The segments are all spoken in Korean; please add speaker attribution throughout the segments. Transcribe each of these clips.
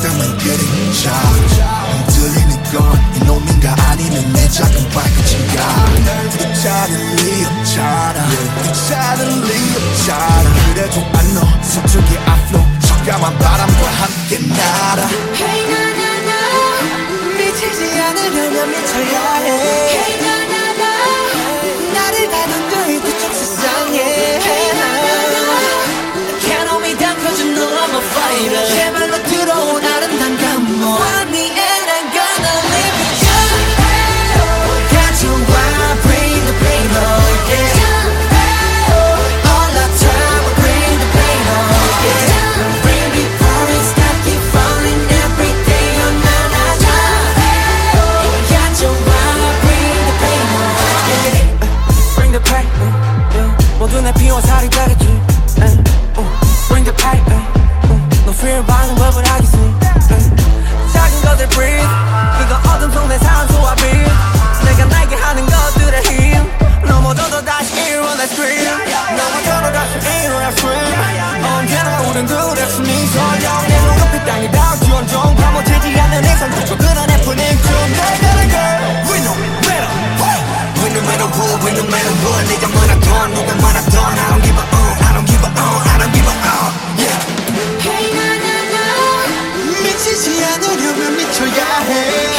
Speaker 1: 때문 getting shot. 흔들리는 건 이놈인가 아니면 내 작은 발끝인가? 날 괜찮은 리 없잖아 괜찮은 리 없잖아 그래도 안너 서쪽이 앞로 적감한 바람과 함께 날아.
Speaker 2: Hey na na na
Speaker 3: 미치지 않으려면 미쳐야 해.
Speaker 2: Hey na
Speaker 3: 내 피온 살이
Speaker 1: Hey. head.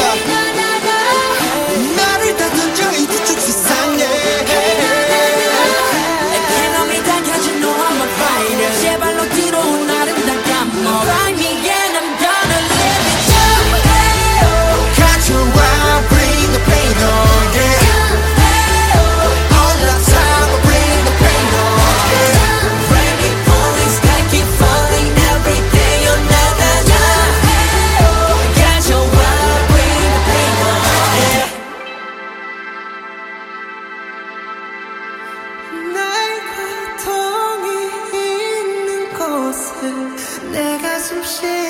Speaker 1: some shit.